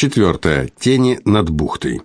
Четвертое. Тени над бухтой.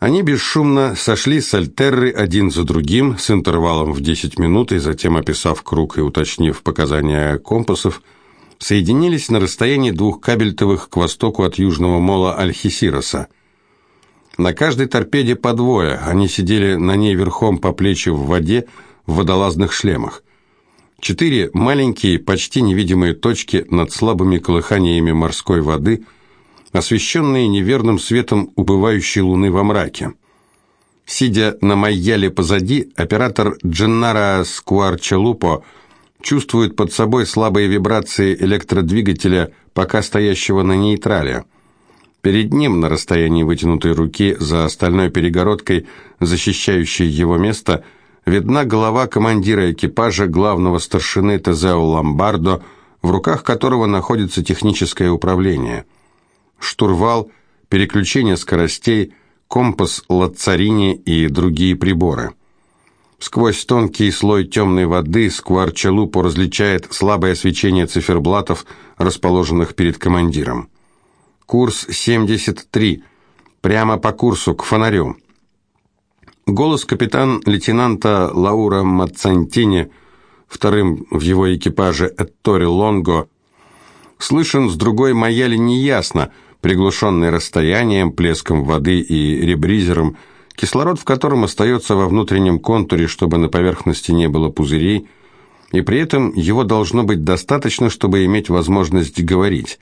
Они бесшумно сошли с Альтерры один за другим с интервалом в 10 минут и затем, описав круг и уточнив показания компасов, соединились на расстоянии двух кабельтовых к востоку от южного мола Альхисироса. На каждой торпеде по двое, они сидели на ней верхом по плечи в воде в водолазных шлемах. Четыре маленькие, почти невидимые точки над слабыми колыханиями морской воды, освещенные неверным светом убывающей луны во мраке. Сидя на майяле позади, оператор Дженнара Скуарчалупо чувствует под собой слабые вибрации электродвигателя, пока стоящего на нейтрале – Перед ним, на расстоянии вытянутой руки, за остальной перегородкой, защищающей его место, видна голова командира экипажа главного старшины Тезео Ламбардо, в руках которого находится техническое управление. Штурвал, переключение скоростей, компас Лацарини и другие приборы. Сквозь тонкий слой темной воды Скварчалупо различает слабое свечение циферблатов, расположенных перед командиром. Курс 73. Прямо по курсу, к фонарю. Голос капитан-лейтенанта Лаура Мацантини, вторым в его экипаже Эттори Лонго, слышен с другой маяли неясно, приглушенный расстоянием, плеском воды и ребризером, кислород в котором остается во внутреннем контуре, чтобы на поверхности не было пузырей, и при этом его должно быть достаточно, чтобы иметь возможность говорить.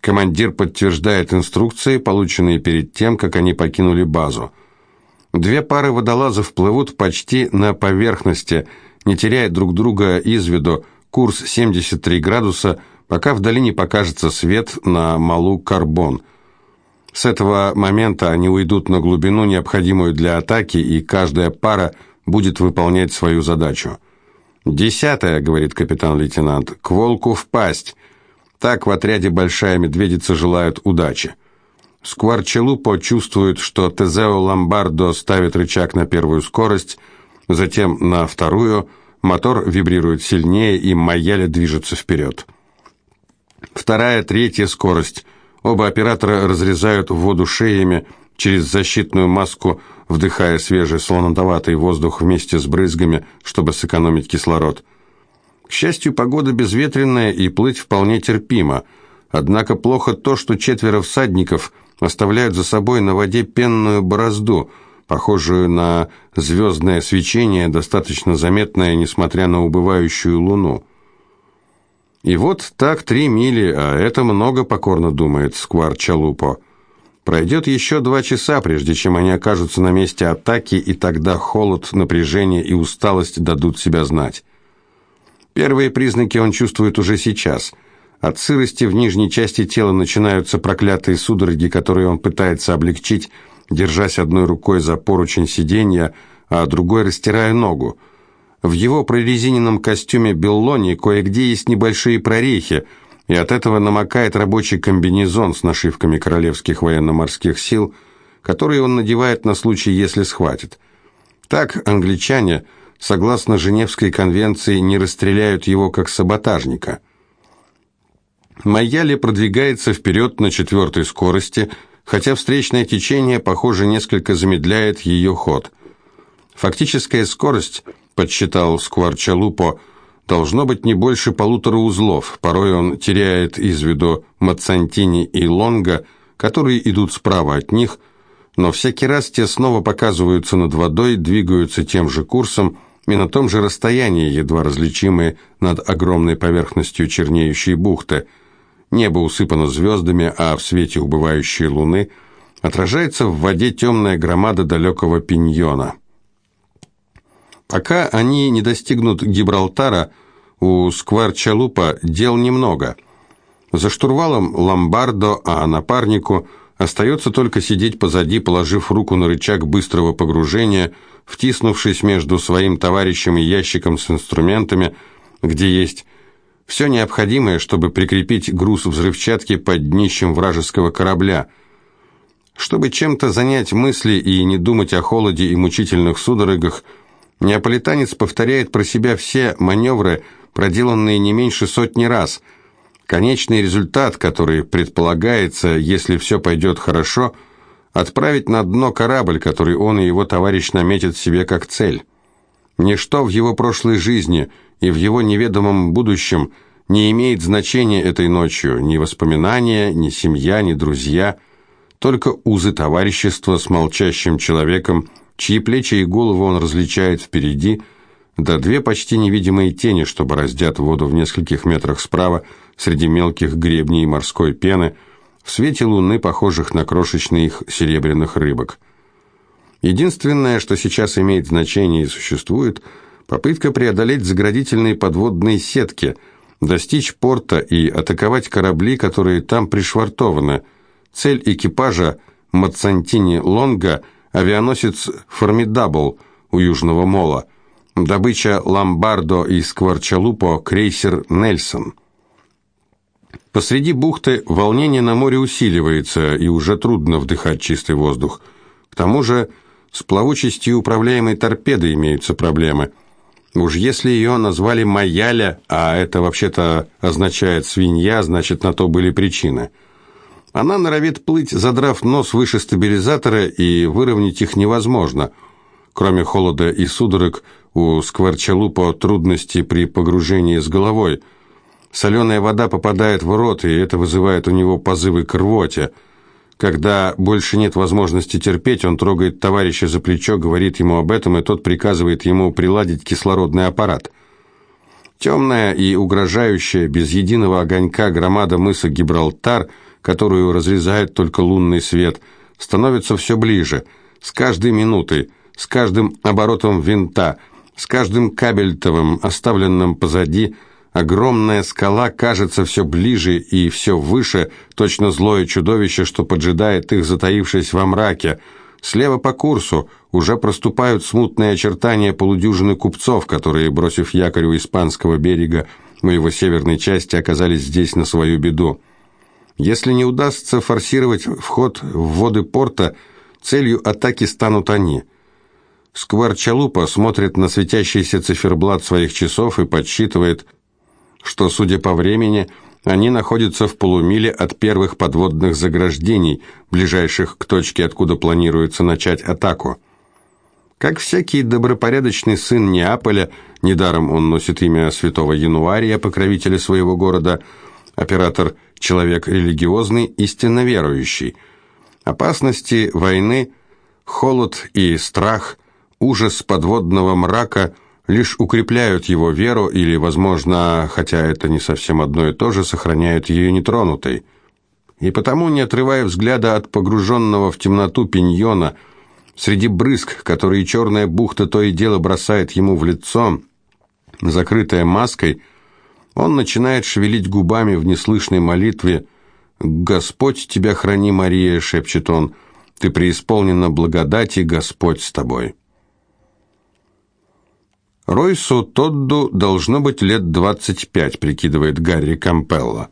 Командир подтверждает инструкции, полученные перед тем, как они покинули базу. Две пары водолазов плывут почти на поверхности, не теряя друг друга из виду, курс 73 градуса, пока вдали не покажется свет на малу Карбон. С этого момента они уйдут на глубину, необходимую для атаки, и каждая пара будет выполнять свою задачу. «Десятая», — говорит капитан-лейтенант, — «к волку в пасть». Так в отряде «Большая медведица» желают удачи. Скварчелупо чувствует, что Тезео Ломбардо ставит рычаг на первую скорость, затем на вторую, мотор вибрирует сильнее, и Майяля движется вперед. Вторая, третья скорость. Оба оператора разрезают воду шеями через защитную маску, вдыхая свежий слонотоватый воздух вместе с брызгами, чтобы сэкономить кислород. К счастью, погода безветренная и плыть вполне терпимо. Однако плохо то, что четверо всадников оставляют за собой на воде пенную борозду, похожую на звездное свечение, достаточно заметное, несмотря на убывающую луну. И вот так три мили, а это много, покорно думает Сквар Чалупо. Пройдет еще два часа, прежде чем они окажутся на месте атаки, и тогда холод, напряжение и усталость дадут себя знать. Первые признаки он чувствует уже сейчас. От сырости в нижней части тела начинаются проклятые судороги, которые он пытается облегчить, держась одной рукой за поручень сиденья, а другой растирая ногу. В его прорезиненном костюме Беллони кое-где есть небольшие прорехи, и от этого намокает рабочий комбинезон с нашивками королевских военно-морских сил, который он надевает на случай, если схватит. Так англичане – согласно Женевской конвенции, не расстреляют его как саботажника. Майяли продвигается вперед на четвертой скорости, хотя встречное течение, похоже, несколько замедляет ее ход. Фактическая скорость, подсчитал Скварчалупо, должно быть не больше полутора узлов. Порой он теряет из виду Мацантини и Лонга, которые идут справа от них, но всякий раз те снова показываются над водой, двигаются тем же курсом, и на том же расстоянии, едва различимые над огромной поверхностью чернеющей бухты. Небо усыпано звездами, а в свете убывающей луны отражается в воде темная громада далекого пиньона. Пока они не достигнут Гибралтара, у Скварчалупа дел немного. За штурвалом Ломбардо, а напарнику остается только сидеть позади, положив руку на рычаг быстрого погружения – втиснувшись между своим товарищем и ящиком с инструментами, где есть все необходимое, чтобы прикрепить груз взрывчатки под днищем вражеского корабля. Чтобы чем-то занять мысли и не думать о холоде и мучительных судорогах, неаполитанец повторяет про себя все маневры, проделанные не меньше сотни раз. Конечный результат, который предполагается, если все пойдет хорошо, отправить на дно корабль, который он и его товарищ наметят себе как цель. Ничто в его прошлой жизни и в его неведомом будущем не имеет значения этой ночью, ни воспоминания, ни семья, ни друзья, только узы товарищества с молчащим человеком, чьи плечи и голову он различает впереди, да две почти невидимые тени, что бороздят воду в нескольких метрах справа среди мелких гребней морской пены, в свете луны, похожих на крошечных серебряных рыбок. Единственное, что сейчас имеет значение и существует, попытка преодолеть заградительные подводные сетки, достичь порта и атаковать корабли, которые там пришвартованы. Цель экипажа Мацантини Лонга – авианосец «Формидабл» у Южного Мола, добыча «Ламбардо» и «Скворчалупо» крейсер «Нельсон». Посреди бухты волнение на море усиливается, и уже трудно вдыхать чистый воздух. К тому же с плавучестью управляемой торпеды имеются проблемы. Уж если ее назвали «Маяля», а это вообще-то означает «свинья», значит, на то были причины. Она норовит плыть, задрав нос выше стабилизатора, и выровнять их невозможно. Кроме холода и судорог, у Скворчалупа трудности при погружении с головой. Соленая вода попадает в рот, и это вызывает у него позывы к рвоте – когда больше нет возможности терпеть, он трогает товарища за плечо, говорит ему об этом, и тот приказывает ему приладить кислородный аппарат. Темная и угрожающая, без единого огонька громада мыса Гибралтар, которую разрезает только лунный свет, становится все ближе, с каждой минутой, с каждым оборотом винта, с каждым кабельтовым, оставленным позади, Огромная скала кажется все ближе и все выше, точно злое чудовище, что поджидает их, затаившись во мраке. Слева по курсу уже проступают смутные очертания полудюжины купцов, которые, бросив якорь у испанского берега, у его северной части оказались здесь на свою беду. Если не удастся форсировать вход в воды порта, целью атаки станут они. Скварчалупа смотрит на светящийся циферблат своих часов и подсчитывает – что, судя по времени, они находятся в полумиле от первых подводных заграждений, ближайших к точке, откуда планируется начать атаку. Как всякий добропорядочный сын Неаполя, недаром он носит имя святого Януария, покровителя своего города, оператор – человек религиозный, истинно верующий. Опасности войны, холод и страх, ужас подводного мрака – лишь укрепляют его веру или, возможно, хотя это не совсем одно и то же, сохраняют ее нетронутой. И потому, не отрывая взгляда от погруженного в темноту пиньона, среди брызг, которые черная бухта то и дело бросает ему в лицо, закрытая маской, он начинает шевелить губами в неслышной молитве «Господь тебя храни, Мария», — шепчет он, — «ты преисполнена благодати, Господь с тобой». Ройсу Тодду должно быть лет 25, прикидывает Гарри Кампелло.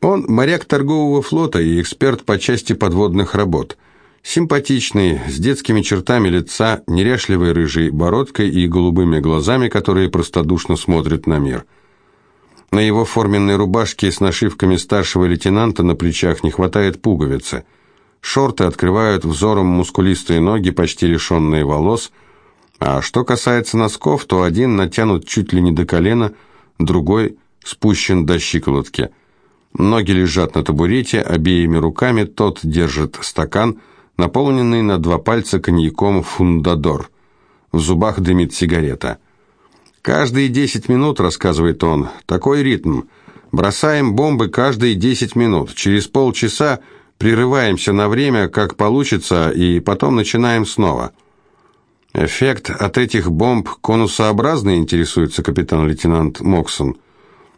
Он моряк торгового флота и эксперт по части подводных работ. Симпатичный, с детскими чертами лица, неряшливой рыжей бородкой и голубыми глазами, которые простодушно смотрят на мир. На его форменной рубашке с нашивками старшего лейтенанта на плечах не хватает пуговицы. Шорты открывают взором мускулистые ноги, почти лишенные волос – а что касается носков, то один натянут чуть ли не до колена, другой спущен до щиколотки. Ноги лежат на табурете, обеими руками тот держит стакан, наполненный на два пальца коньяком «Фундадор». В зубах дымит сигарета. «Каждые десять минут», — рассказывает он, — «такой ритм. Бросаем бомбы каждые десять минут. Через полчаса прерываемся на время, как получится, и потом начинаем снова». Эффект от этих бомб конусообразный, интересуется капитан-лейтенант Моксон.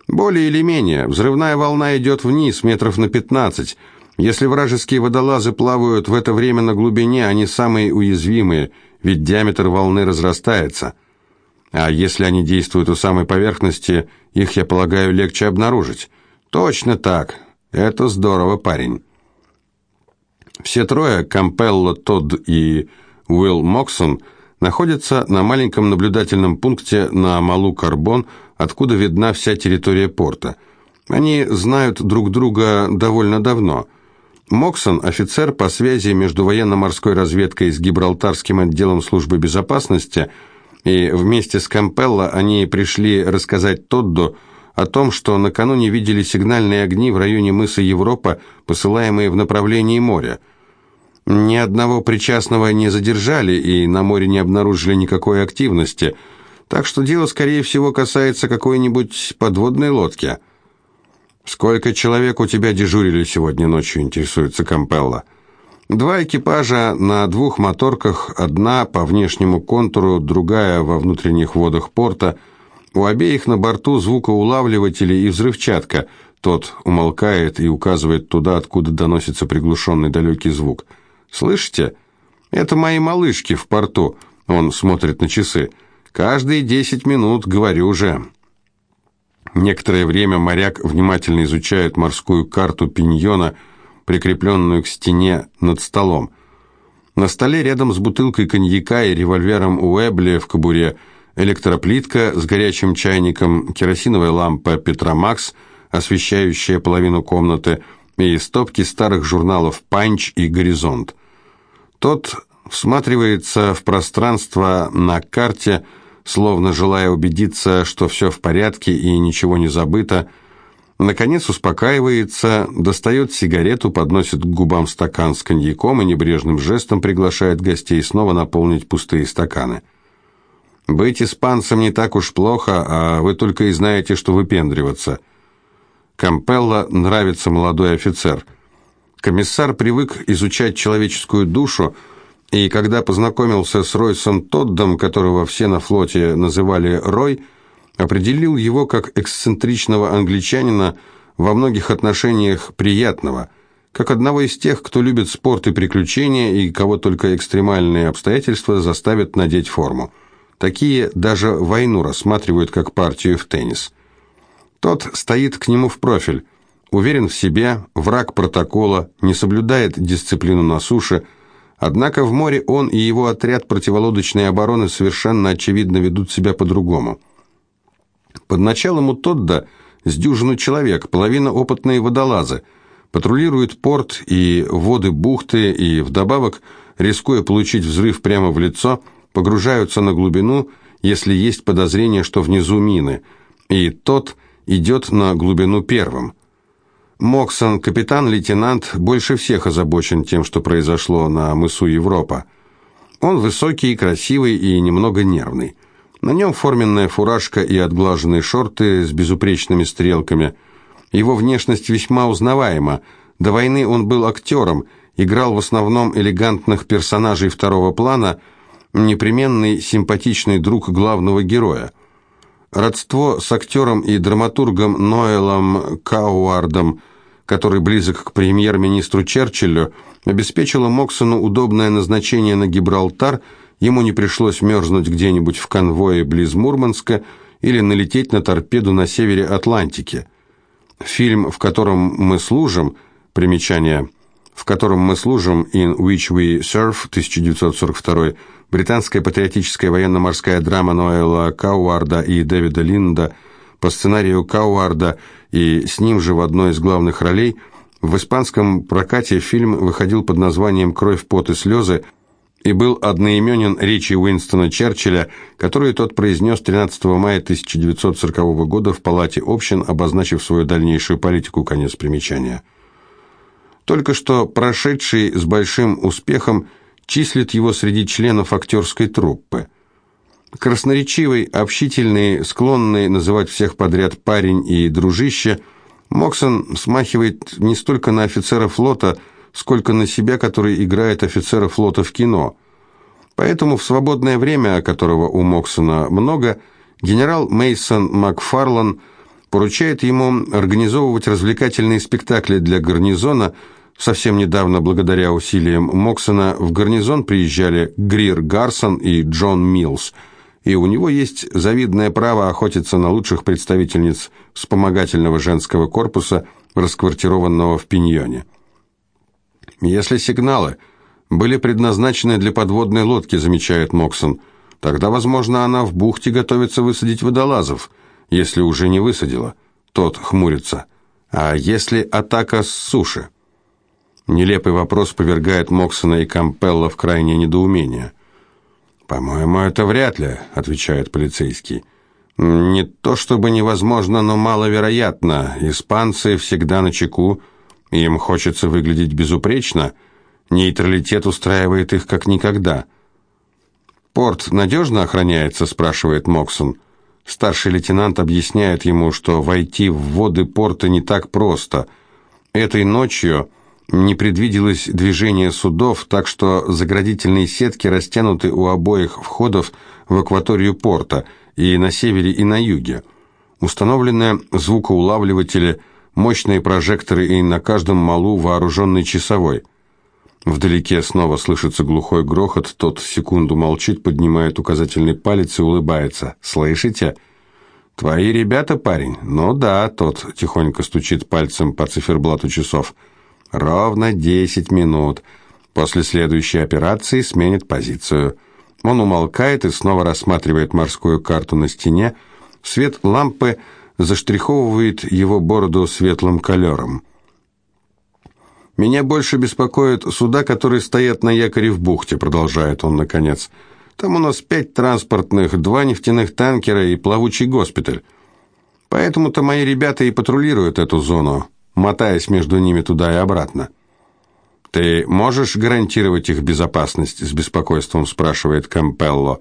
Более или менее. Взрывная волна идет вниз, метров на 15. Если вражеские водолазы плавают в это время на глубине, они самые уязвимые, ведь диаметр волны разрастается. А если они действуют у самой поверхности, их, я полагаю, легче обнаружить. Точно так. Это здорово, парень. Все трое, Кампелло, Тодд и Уилл Моксон – находится на маленьком наблюдательном пункте на Малу-Карбон, откуда видна вся территория порта. Они знают друг друга довольно давно. Моксон – офицер по связи между военно-морской разведкой с Гибралтарским отделом службы безопасности, и вместе с Кампелло они пришли рассказать Тодду о том, что накануне видели сигнальные огни в районе мыса Европа, посылаемые в направлении моря. Ни одного причастного не задержали и на море не обнаружили никакой активности, так что дело, скорее всего, касается какой-нибудь подводной лодки – «Сколько человек у тебя дежурили сегодня ночью?» – интересуется Кампелла. «Два экипажа на двух моторках, одна по внешнему контуру, другая во внутренних водах порта. У обеих на борту звукоулавливатели и взрывчатка. Тот умолкает и указывает туда, откуда доносится приглушенный далекий звук. «Слышите? Это мои малышки в порту». Он смотрит на часы. «Каждые десять минут, говорю же». Некоторое время моряк внимательно изучает морскую карту пиньона, прикрепленную к стене над столом. На столе рядом с бутылкой коньяка и револьвером Уэбли в кобуре электроплитка с горячим чайником, керосиновая лампа Петромакс, освещающая половину комнаты, и стопки старых журналов «Панч» и «Горизонт». Тот всматривается в пространство на карте, словно желая убедиться, что все в порядке и ничего не забыто, наконец успокаивается, достает сигарету, подносит к губам стакан с коньяком и небрежным жестом приглашает гостей снова наполнить пустые стаканы. «Быть испанцем не так уж плохо, а вы только и знаете, что выпендриваться». Кампелло нравится молодой офицер. Комиссар привык изучать человеческую душу, и когда познакомился с Ройсом Тоддом, которого все на флоте называли Рой, определил его как эксцентричного англичанина во многих отношениях приятного, как одного из тех, кто любит спорт и приключения, и кого только экстремальные обстоятельства заставят надеть форму. Такие даже войну рассматривают как партию в теннис. Тот стоит к нему в профиль, уверен в себе, враг протокола, не соблюдает дисциплину на суше – Однако в море он и его отряд противолодочной обороны совершенно очевидно ведут себя по-другому. Под началом у Тодда с дюжину человек, половина опытные водолазы, патрулируют порт и воды бухты и вдобавок, рискуя получить взрыв прямо в лицо, погружаются на глубину, если есть подозрение, что внизу мины, и тот идет на глубину первым – Моксон, капитан-лейтенант, больше всех озабочен тем, что произошло на мысу Европа. Он высокий, красивый и немного нервный. На нем форменная фуражка и отглаженные шорты с безупречными стрелками. Его внешность весьма узнаваема. До войны он был актером, играл в основном элегантных персонажей второго плана, непременный симпатичный друг главного героя. Родство с актером и драматургом Ноэлом Кауардом, который близок к премьер-министру Черчиллю, обеспечило Моксону удобное назначение на Гибралтар, ему не пришлось мерзнуть где-нибудь в конвое близ Мурманска или налететь на торпеду на севере Атлантики. Фильм, в котором мы служим, примечание, в котором мы служим, In Which We Serve, 1942 британская патриотическая военно-морская драма Ноэла Кауарда и Дэвида Линда по сценарию Кауарда и с ним же в одной из главных ролей. В испанском прокате фильм выходил под названием «Кровь, пот и слезы» и был одноименен речи Уинстона Черчилля, которую тот произнес 13 мая 1940 года в Палате общин, обозначив свою дальнейшую политику, конец примечания. Только что прошедший с большим успехом числит его среди членов актерской труппы. Красноречивый, общительный, склонный называть всех подряд парень и дружище, Моксон смахивает не столько на офицера флота, сколько на себя, который играет офицера флота в кино. Поэтому в свободное время, которого у Моксона много, генерал Мейсон Макфарлан поручает ему организовывать развлекательные спектакли для гарнизона – Совсем недавно, благодаря усилиям Моксона, в гарнизон приезжали Грир Гарсон и Джон Милс, и у него есть завидное право охотиться на лучших представительниц вспомогательного женского корпуса, расквартированного в Пиньоне. Если сигналы были предназначены для подводной лодки, замечает Моксон, тогда, возможно, она в бухте готовится высадить водолазов, если уже не высадила. Тот хмурится – А если атака с суши? Нелепый вопрос повергает Моксона и Кампелла в крайнее недоумение. «По-моему, это вряд ли», — отвечает полицейский. «Не то чтобы невозможно, но маловероятно. Испанцы всегда на чеку, им хочется выглядеть безупречно. Нейтралитет устраивает их как никогда». «Порт надежно охраняется?» – спрашивает Моксон. Старший лейтенант объясняет ему, что войти в воды порта не так просто. Этой ночью не предвиделось движение судов, так что заградительные сетки растянуты у обоих входов в акваторию порта и на севере, и на юге. Установлены звукоулавливатели, мощные прожекторы и на каждом малу вооруженный часовой – Вдалеке снова слышится глухой грохот, тот секунду молчит, поднимает указательный палец и улыбается. «Слышите?» «Твои ребята, парень?» «Ну да», тот тихонько стучит пальцем по циферблату часов. «Ровно десять минут. После следующей операции сменит позицию». Он умолкает и снова рассматривает морскую карту на стене. Свет лампы заштриховывает его бороду светлым колером. «Меня больше беспокоят суда, которые стоят на якоре в бухте», продолжает он наконец. «Там у нас пять транспортных, два нефтяных танкера и плавучий госпиталь. Поэтому-то мои ребята и патрулируют эту зону, мотаясь между ними туда и обратно». «Ты можешь гарантировать их безопасность?» с беспокойством спрашивает Кампелло.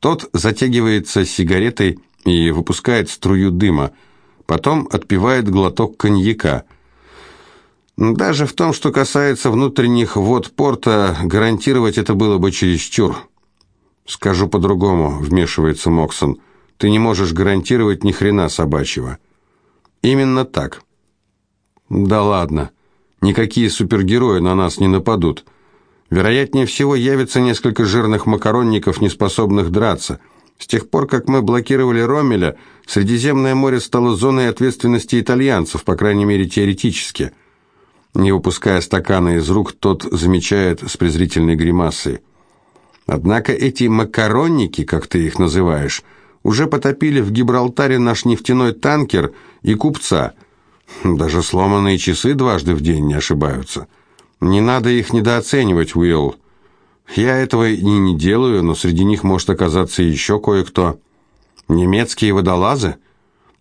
Тот затягивается сигаретой и выпускает струю дыма, потом отпивает глоток коньяка – даже в том, что касается внутренних вод порта, гарантировать это было бы чересчур. Скажу по-другому, вмешивается Моксон. Ты не можешь гарантировать ни хрена собачьего. Именно так. Да ладно. Никакие супергерои на нас не нападут. Вероятнее всего явится несколько жирных макаронников, не способных драться. С тех пор, как мы блокировали Ромеля, Средиземное море стало зоной ответственности итальянцев, по крайней мере, теоретически. Не упуская стакана из рук, тот замечает с презрительной гримасой. Однако эти макаронники, как ты их называешь, уже потопили в Гибралтаре наш нефтяной танкер и купца. Даже сломанные часы дважды в день не ошибаются. Не надо их недооценивать, Уилл. Я этого и не делаю, но среди них может оказаться еще кое-кто. Немецкие водолазы –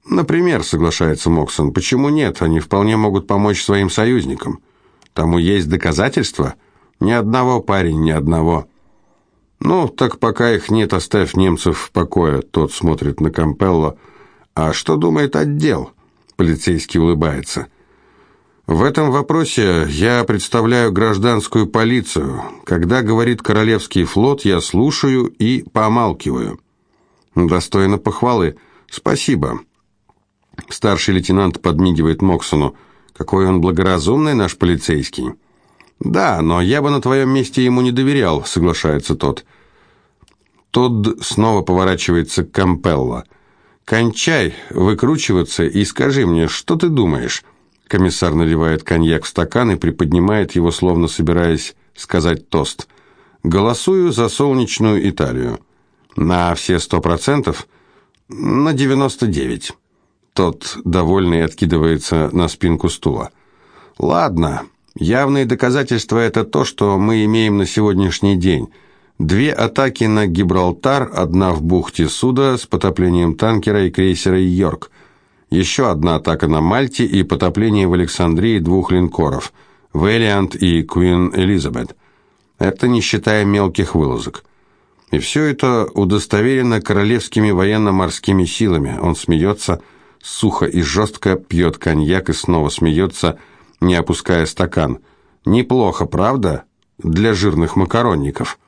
Например, соглашается Моксон, почему нет? Они вполне могут помочь своим союзникам. Тому есть доказательства? Ни одного, парень, ни одного. Ну, так пока их нет, оставь немцев в покое. Тот смотрит на Кампелло. А что думает отдел? Полицейский улыбается. В этом вопросе я представляю гражданскую полицию. Когда говорит Королевский флот, я слушаю и помалкиваю. Достойно похвалы. Спасибо. Старший лейтенант подмигивает Моксону. Какой он благоразумный наш полицейский. Да, но я бы на твоем месте ему не доверял, соглашается тот. Тодд снова поворачивается к Кампелло. «Кончай выкручиваться и скажи мне, что ты думаешь?» Комиссар наливает коньяк в стакан и приподнимает его, словно собираясь сказать тост. «Голосую за солнечную Италию». «На все сто процентов?» «На девяносто девять». Тот, довольный, откидывается на спинку стула. «Ладно, явные доказательства – это то, что мы имеем на сегодняшний день. Две атаки на Гибралтар, одна в бухте Суда с потоплением танкера и крейсера «Йорк». Еще одна атака на Мальте и потопление в Александрии двух линкоров – «Вэллиант» и «Куин Элизабет». Это не считая мелких вылазок. И все это удостоверено королевскими военно-морскими силами. Он смеется – сухо и жестко пьет коньяк и снова смеется, не опуская стакан. Неплохо, правда? Для жирных макаронников.